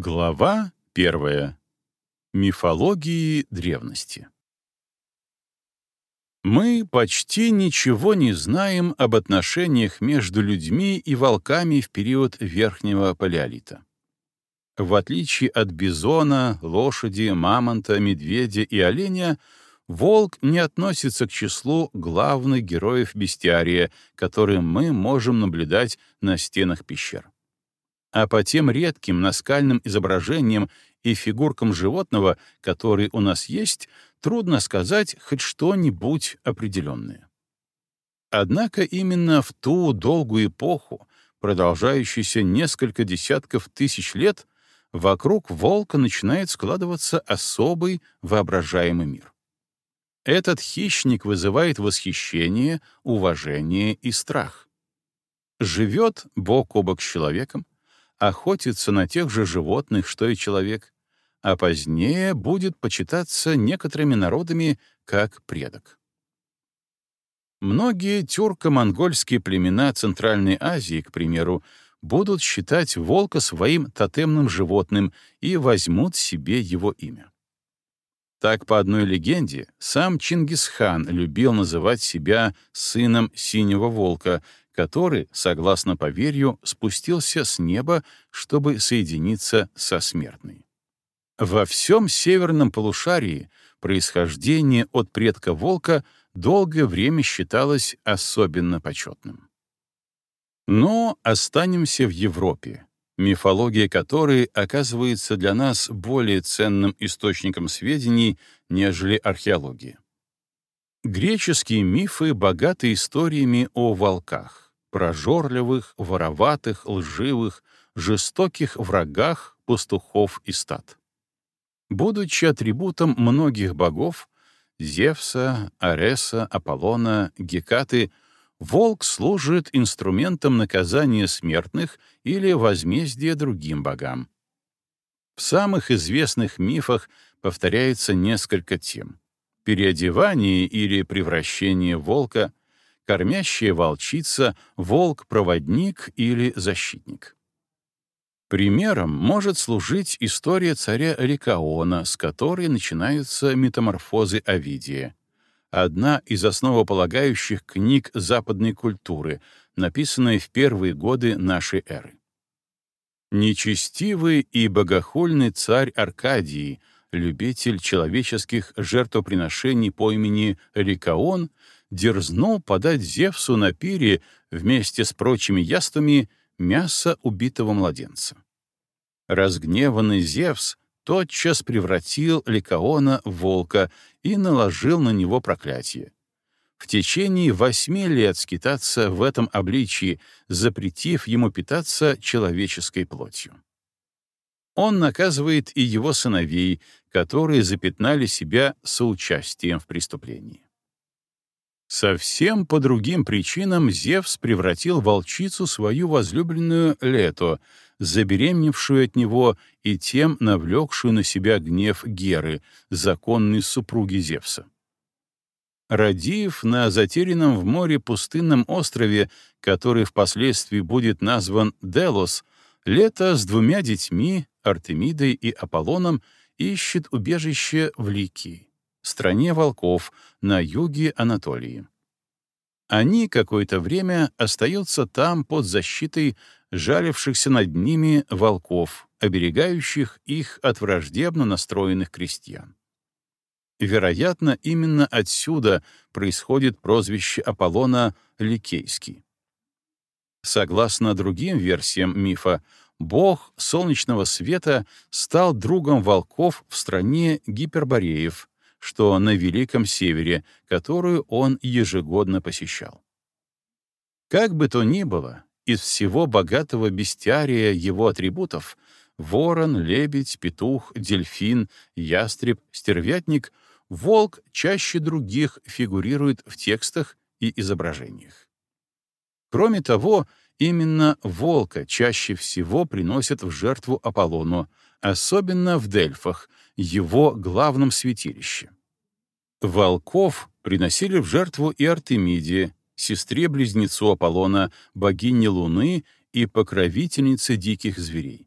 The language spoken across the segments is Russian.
Глава первая. Мифологии древности. Мы почти ничего не знаем об отношениях между людьми и волками в период Верхнего Палеолита. В отличие от бизона, лошади, мамонта, медведя и оленя, волк не относится к числу главных героев бестиария, которые мы можем наблюдать на стенах пещер а по тем редким наскальным изображениям и фигуркам животного, которые у нас есть, трудно сказать хоть что-нибудь определенное. Однако именно в ту долгую эпоху, продолжающуюся несколько десятков тысяч лет, вокруг волка начинает складываться особый воображаемый мир. Этот хищник вызывает восхищение, уважение и страх. Живет бок о бок с человеком, охотится на тех же животных, что и человек, а позднее будет почитаться некоторыми народами как предок. Многие тюрко-монгольские племена Центральной Азии, к примеру, будут считать волка своим тотемным животным и возьмут себе его имя. Так, по одной легенде, сам Чингисхан любил называть себя сыном синего волка, который, согласно поверью, спустился с неба, чтобы соединиться со смертной. Во всем северном полушарии происхождение от предка волка долгое время считалось особенно почетным. Но останемся в Европе, мифология которой оказывается для нас более ценным источником сведений, нежели археология. Греческие мифы богаты историями о волках прожорливых, вороватых, лживых, жестоких врагах пастухов и стад. Будучи атрибутом многих богов — Зевса, Ареса, Аполлона, Гекаты — волк служит инструментом наказания смертных или возмездия другим богам. В самых известных мифах повторяется несколько тем. Переодевание или превращение волка — кормящая волчица, волк-проводник или защитник. Примером может служить история царя Рикаона, с которой начинаются метаморфозы Овидия. Одна из основополагающих книг западной культуры, написанная в первые годы нашей эры. Нечестивый и богохульный царь Аркадии, любитель человеческих жертвоприношений по имени Рикаон дерзнул подать Зевсу на пире вместе с прочими яствами мясо убитого младенца. Разгневанный Зевс тотчас превратил Ликаона в волка и наложил на него проклятие. В течение восьми лет скитаться в этом обличии, запретив ему питаться человеческой плотью он наказывает и его сыновей, которые запятнали себя соучастием в преступлении. Совсем по другим причинам Зевс превратил волчицу свою возлюбленную Лето, забеременевшую от него и тем навлекшую на себя гнев Геры, законной супруги Зевса. Родив на затерянном в море пустынном острове, который впоследствии будет назван Делос, Лето с двумя детьми, Артемидой и Аполлоном, ищет убежище в Ликии стране волков на юге Анатолии. Они какое-то время остаются там под защитой жалившихся над ними волков, оберегающих их от враждебно настроенных крестьян. Вероятно, именно отсюда происходит прозвище Аполлона Ликейский. Согласно другим версиям мифа, бог солнечного света стал другом волков в стране гипербореев, что на Великом Севере, которую он ежегодно посещал. Как бы то ни было, из всего богатого бестиария его атрибутов — ворон, лебедь, петух, дельфин, ястреб, стервятник — волк чаще других фигурирует в текстах и изображениях. Кроме того, именно волка чаще всего приносят в жертву Аполлону — особенно в Дельфах, его главном святилище. Волков приносили в жертву и Артемиде, сестре-близнецу Аполлона, богине Луны и покровительнице диких зверей.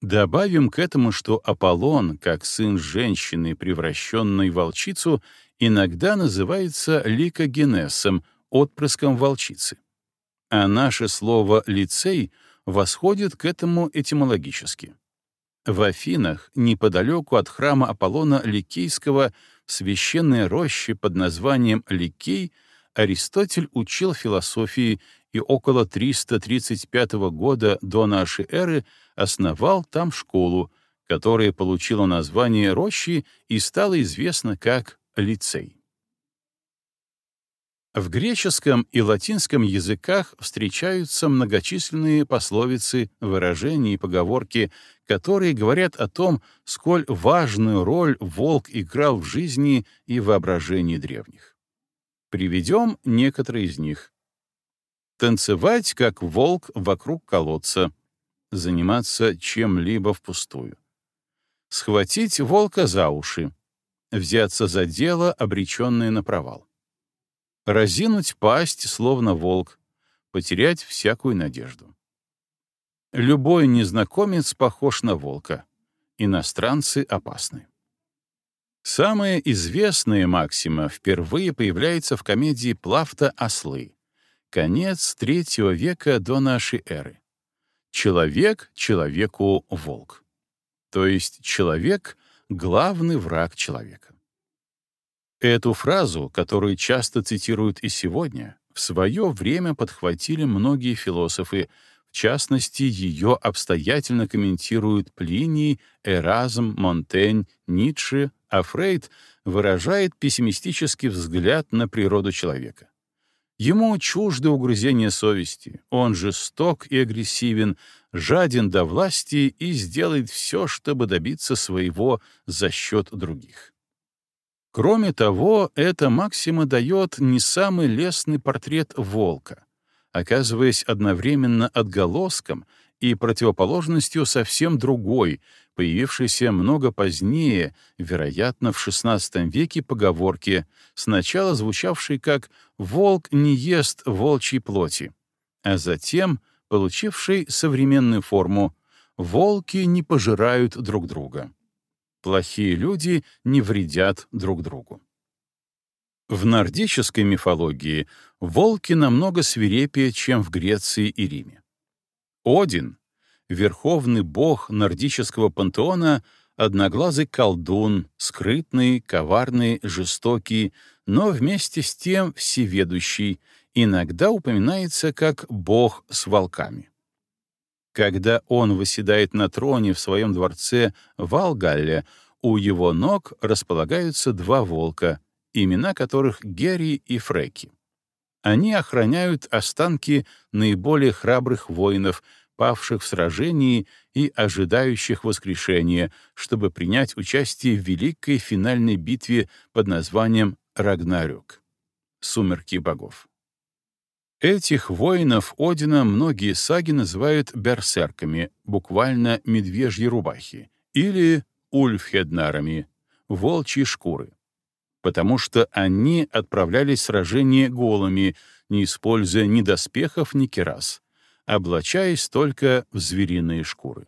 Добавим к этому, что Аполлон, как сын женщины, превращенной в волчицу, иногда называется ликогенесом, отпрыском волчицы. А наше слово «лицей» восходит к этому этимологически — в Афинах неподалеку от храма Аполлона Ликейского, в священной роще под названием Ликей, Аристотель учил философии и около 335 года до нашей эры основал там школу, которая получила название Рощи и стала известна как лицей. В греческом и латинском языках встречаются многочисленные пословицы, выражения и поговорки, которые говорят о том, сколь важную роль волк играл в жизни и воображении древних. Приведем некоторые из них. Танцевать, как волк, вокруг колодца. Заниматься чем-либо впустую. Схватить волка за уши. Взяться за дело, обреченное на провал. Разинуть пасть, словно волк. Потерять всякую надежду Любой незнакомец похож на волка. Иностранцы опасны. Самая известная максима впервые появляется в комедии Плафта «Ослы» конец третьего века до нашей эры. Человек человеку волк. То есть человек — главный враг человека. Эту фразу, которую часто цитируют и сегодня, в свое время подхватили многие философы, в частности, ее обстоятельно комментируют Плиний, Эразм, Монтень, Ницше, а Фрейд выражает пессимистический взгляд на природу человека. Ему чуждо угрызение совести, он жесток и агрессивен, жаден до власти и сделает все, чтобы добиться своего за счет других. Кроме того, эта максима дает не самый лестный портрет волка — оказываясь одновременно отголоском и противоположностью совсем другой, появившейся много позднее, вероятно, в XVI веке поговорки, сначала звучавшей как «волк не ест волчьей плоти», а затем получившей современную форму «волки не пожирают друг друга». Плохие люди не вредят друг другу. В нордической мифологии волки намного свирепее, чем в Греции и Риме. Один, верховный бог нордического пантеона, одноглазый колдун, скрытный, коварный, жестокий, но вместе с тем всеведущий, иногда упоминается как бог с волками. Когда он восседает на троне в своем дворце Валгалле, у его ног располагаются два волка — имена которых Герри и Фреки. Они охраняют останки наиболее храбрых воинов, павших в сражении и ожидающих воскрешения, чтобы принять участие в великой финальной битве под названием Рагнарюк, — «Сумерки богов». Этих воинов Одина многие саги называют берсерками, буквально медвежьи рубахи, или ульфхеднарами — волчьи шкуры потому что они отправлялись в сражение голыми, не используя ни доспехов, ни керас, облачаясь только в звериные шкуры.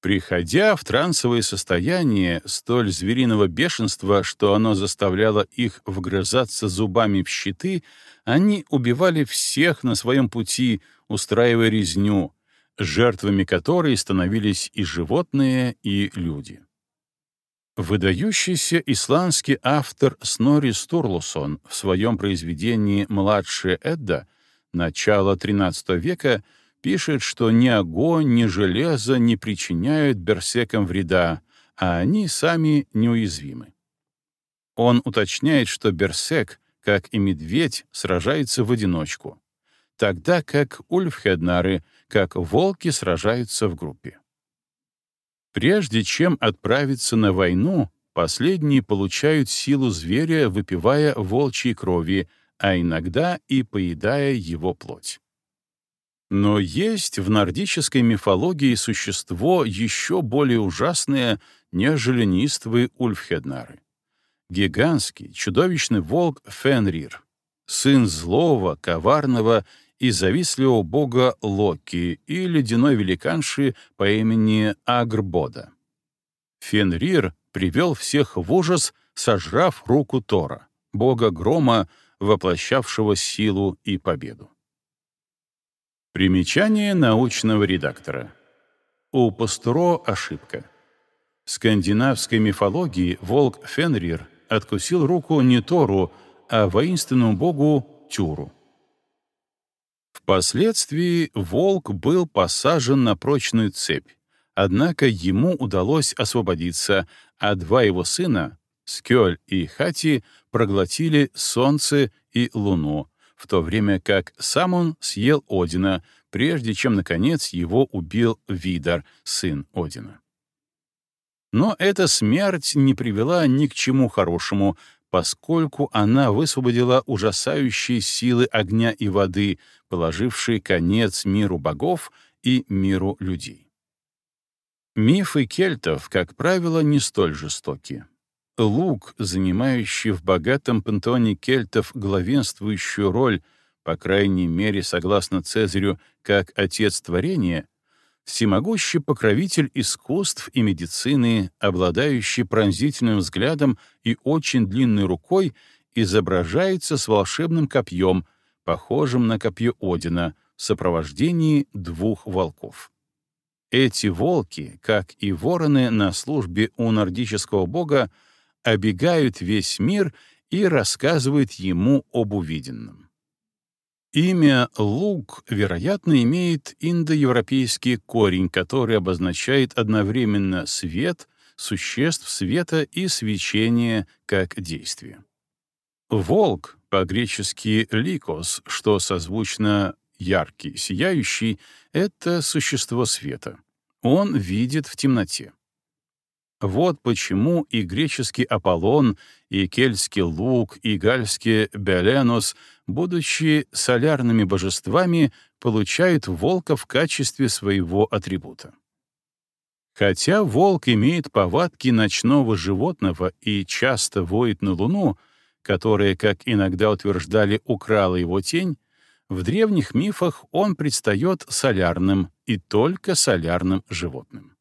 Приходя в трансовое состояние столь звериного бешенства, что оно заставляло их вгрызаться зубами в щиты, они убивали всех на своем пути, устраивая резню, жертвами которой становились и животные, и люди. Выдающийся исландский автор Снори Стурлусон в своем произведении «Младшая Эдда» начала XIII века пишет, что ни огонь, ни железо не причиняют берсекам вреда, а они сами неуязвимы. Он уточняет, что берсек, как и медведь, сражается в одиночку, тогда как ульфхеднары, как волки, сражаются в группе. Прежде чем отправиться на войну, последние получают силу зверя, выпивая волчьей крови, а иногда и поедая его плоть. Но есть в нордической мифологии существо еще более ужасное, нежели неистовые ульфхеднары. Гигантский, чудовищный волк Фенрир, сын злого, коварного и завистливого бога Локи и ледяной великанши по имени Агрбода. Фенрир привел всех в ужас, сожрав руку Тора, бога грома, воплощавшего силу и победу. Примечание научного редактора. У Пастуро ошибка. В скандинавской мифологии волк Фенрир откусил руку не Тору, а воинственному богу Тюру. Впоследствии волк был посажен на прочную цепь, однако ему удалось освободиться, а два его сына, Скёль и Хати, проглотили солнце и луну, в то время как сам он съел Одина, прежде чем, наконец, его убил Видар, сын Одина. Но эта смерть не привела ни к чему хорошему, поскольку она высвободила ужасающие силы огня и воды, положившие конец миру богов и миру людей. Мифы кельтов, как правило, не столь жестоки. Лук, занимающий в богатом пантеоне кельтов главенствующую роль, по крайней мере, согласно Цезарю, как отец творения, всемогущий покровитель искусств и медицины, обладающий пронзительным взглядом и очень длинной рукой, изображается с волшебным копьем, похожим на копье Одина, в сопровождении двух волков. Эти волки, как и вороны на службе у нордического бога, обегают весь мир и рассказывают ему об увиденном. Имя «лук», вероятно, имеет индоевропейский корень, который обозначает одновременно свет, существ света и свечение как действие. «Волк» по-гречески «ликос», что созвучно «яркий», «сияющий», — это существо света. Он видит в темноте. Вот почему и греческий Аполлон, и кельтский Лук, и гальский Беленос, будучи солярными божествами, получают волка в качестве своего атрибута. Хотя волк имеет повадки ночного животного и часто воет на луну, которая, как иногда утверждали, украла его тень, в древних мифах он предстает солярным и только солярным животным.